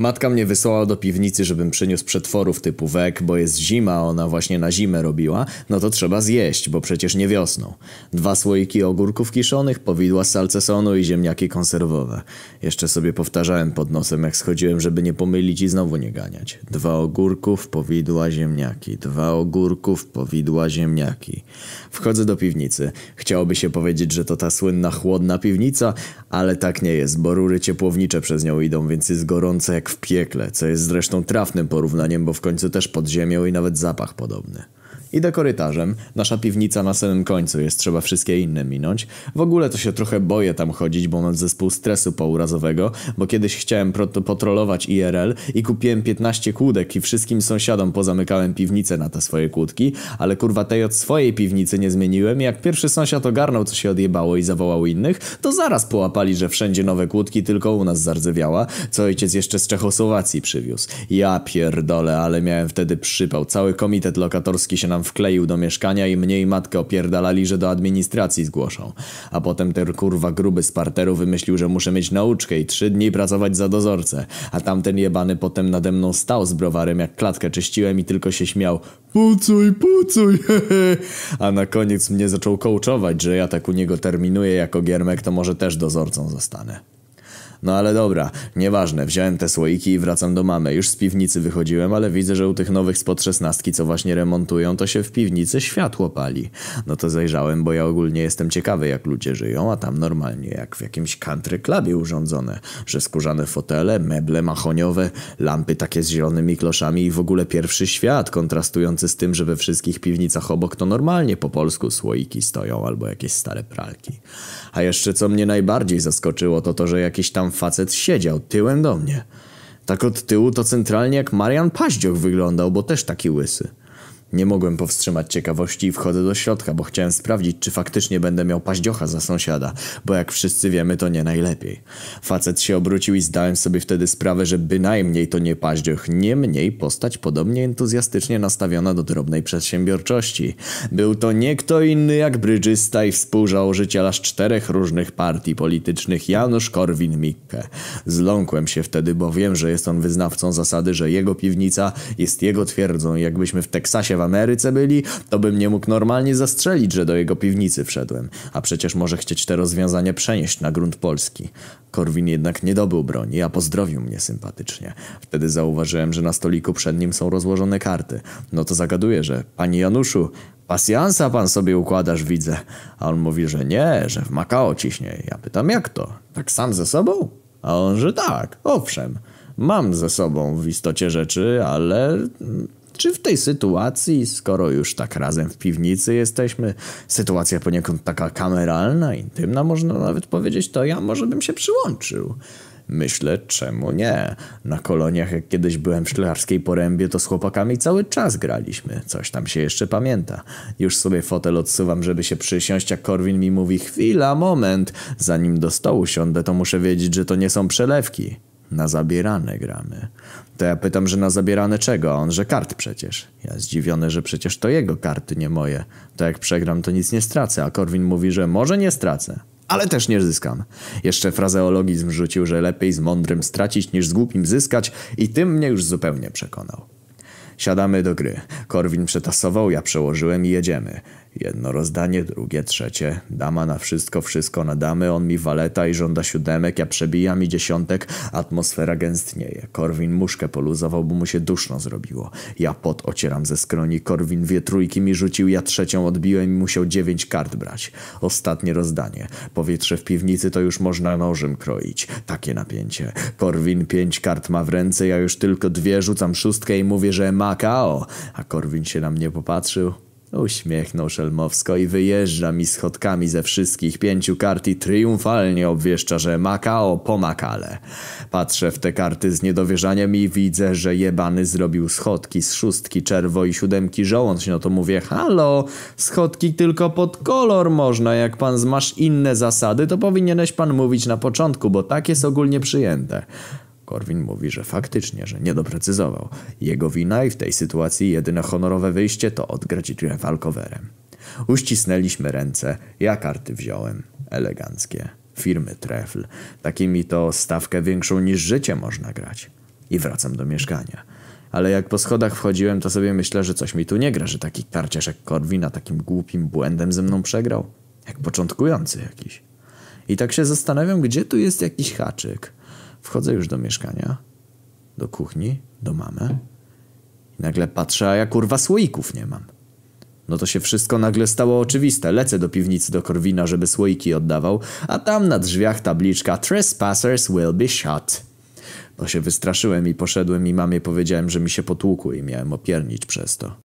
Matka mnie wysłała do piwnicy, żebym przyniósł przetworów typu wek, bo jest zima, ona właśnie na zimę robiła, no to trzeba zjeść, bo przecież nie wiosną. Dwa słoiki ogórków kiszonych, powidła z salcesonu i ziemniaki konserwowe. Jeszcze sobie powtarzałem pod nosem, jak schodziłem, żeby nie pomylić i znowu nie ganiać. Dwa ogórków, powidła, ziemniaki. Dwa ogórków, powidła, ziemniaki. Wchodzę do piwnicy. Chciałoby się powiedzieć, że to ta słynna chłodna piwnica, ale tak nie jest, bo rury ciepłownicze przez nią idą, więc jest gorące jak w piekle, co jest zresztą trafnym porównaniem, bo w końcu też pod ziemią i nawet zapach podobny. Idę korytarzem, nasza piwnica na samym końcu jest, trzeba wszystkie inne minąć. W ogóle to się trochę boję tam chodzić, bo mam zespół stresu pourazowego, bo kiedyś chciałem potrolować IRL i kupiłem 15 kłódek i wszystkim sąsiadom pozamykałem piwnicę na te swoje kłódki, ale kurwa tej od swojej piwnicy nie zmieniłem i jak pierwszy sąsiad ogarnął co się odjebało i zawołał innych, to zaraz połapali, że wszędzie nowe kłódki, tylko u nas zardzewiała, co ojciec jeszcze z Czechosłowacji przywiózł. Ja pierdolę, ale miałem wtedy przypał, cały komitet lokatorski się nam tam wkleił do mieszkania i mnie i matkę opierdalali, że do administracji zgłoszą. A potem ten kurwa gruby z parteru wymyślił, że muszę mieć nauczkę i trzy dni pracować za dozorcę. A tamten jebany potem nade mną stał z browarem, jak klatkę czyściłem i tylko się śmiał. Pucuj, pucuj, hehe. A na koniec mnie zaczął kołczować, że ja tak u niego terminuję jako giermek, to może też dozorcą zostanę. No ale dobra, nieważne, wziąłem te słoiki i wracam do mamy. Już z piwnicy wychodziłem, ale widzę, że u tych nowych spod szesnastki, co właśnie remontują, to się w piwnicy światło pali. No to zajrzałem, bo ja ogólnie jestem ciekawy, jak ludzie żyją, a tam normalnie, jak w jakimś country clubie urządzone. Że skórzane fotele, meble mahoniowe, lampy takie z zielonymi kloszami i w ogóle pierwszy świat, kontrastujący z tym, że we wszystkich piwnicach obok to normalnie po polsku słoiki stoją albo jakieś stare pralki. A jeszcze co mnie najbardziej zaskoczyło, to to, że jakiś tam facet siedział tyłem do mnie. Tak od tyłu to centralnie jak Marian Paździoch wyglądał, bo też taki łysy. Nie mogłem powstrzymać ciekawości i wchodzę do środka, bo chciałem sprawdzić, czy faktycznie będę miał paździocha za sąsiada, bo jak wszyscy wiemy, to nie najlepiej. Facet się obrócił i zdałem sobie wtedy sprawę, że bynajmniej to nie paździoch, niemniej postać podobnie entuzjastycznie nastawiona do drobnej przedsiębiorczości. Był to nie kto inny jak brydżysta i współzałożyciel aż czterech różnych partii politycznych Janusz Korwin-Mikke. Zląkłem się wtedy, bo wiem, że jest on wyznawcą zasady, że jego piwnica jest jego twierdzą, jakbyśmy w Teksasie w Ameryce byli, to bym nie mógł normalnie zastrzelić, że do jego piwnicy wszedłem. A przecież może chcieć te rozwiązanie przenieść na grunt polski. Korwin jednak nie dobył broni, a pozdrowił mnie sympatycznie. Wtedy zauważyłem, że na stoliku przed nim są rozłożone karty. No to zagaduję, że Panie Januszu, pasjansa pan sobie układasz, widzę. A on mówi, że nie, że w Makao ciśnie. Ja pytam, jak to? Tak sam ze sobą? A on, że tak, owszem. Mam ze sobą w istocie rzeczy, ale czy w tej sytuacji, skoro już tak razem w piwnicy jesteśmy, sytuacja poniekąd taka kameralna, intymna, można nawet powiedzieć, to ja może bym się przyłączył. Myślę, czemu nie? Na koloniach, jak kiedyś byłem w Szklarskiej Porębie, to z chłopakami cały czas graliśmy. Coś tam się jeszcze pamięta. Już sobie fotel odsuwam, żeby się przysiąść, jak Korwin mi mówi chwila, moment. Zanim do stołu siądę, to muszę wiedzieć, że to nie są przelewki. Na zabierane gramy. To ja pytam, że na zabierane czego, a on, że kart przecież. Ja zdziwiony, że przecież to jego karty, nie moje. To jak przegram, to nic nie stracę, a Korwin mówi, że może nie stracę. Ale też nie zyskam. Jeszcze frazeologizm rzucił, że lepiej z mądrym stracić niż z głupim zyskać i tym mnie już zupełnie przekonał. Siadamy do gry. Korwin przetasował, ja przełożyłem i jedziemy. Jedno rozdanie, drugie, trzecie. Dama na wszystko, wszystko na damy. On mi waleta i żąda siódemek, ja przebijam mi dziesiątek. Atmosfera gęstnieje. Korwin muszkę poluzował, bo mu się duszno zrobiło. Ja pot ocieram ze skroni. Korwin dwie trójki mi rzucił, ja trzecią odbiłem i musiał dziewięć kart brać. Ostatnie rozdanie. Powietrze w piwnicy to już można nożem kroić. Takie napięcie. Korwin pięć kart ma w ręce, ja już tylko dwie rzucam szóstkę i mówię, że Makao. A Korwin się na mnie popatrzył. Uśmiechnął szelmowsko i wyjeżdża mi schodkami ze wszystkich pięciu kart i triumfalnie obwieszcza, że Makao po Makale. Patrzę w te karty z niedowierzaniem i widzę, że jebany zrobił schodki z szóstki czerwo i siódemki żołądź. No to mówię, halo, schodki tylko pod kolor można. Jak pan zmasz inne zasady, to powinieneś pan mówić na początku, bo tak jest ogólnie przyjęte. Korwin mówi, że faktycznie, że nie doprecyzował. Jego wina i w tej sytuacji jedyne honorowe wyjście to odgrać walkowerem. Uścisnęliśmy ręce, ja karty wziąłem. Eleganckie. Firmy Trefl. Takimi to stawkę większą niż życie można grać. I wracam do mieszkania. Ale jak po schodach wchodziłem, to sobie myślę, że coś mi tu nie gra, że taki karciarz jak Korwina takim głupim błędem ze mną przegrał. Jak początkujący jakiś. I tak się zastanawiam, gdzie tu jest jakiś haczyk. Wchodzę już do mieszkania, do kuchni, do mamy. I nagle patrzę, a ja kurwa słoików nie mam. No to się wszystko nagle stało oczywiste. Lecę do piwnicy do Korwina, żeby słoiki oddawał, a tam na drzwiach tabliczka Trespassers will be shot. No się wystraszyłem i poszedłem i mamie powiedziałem, że mi się potłukły i miałem opiernić przez to.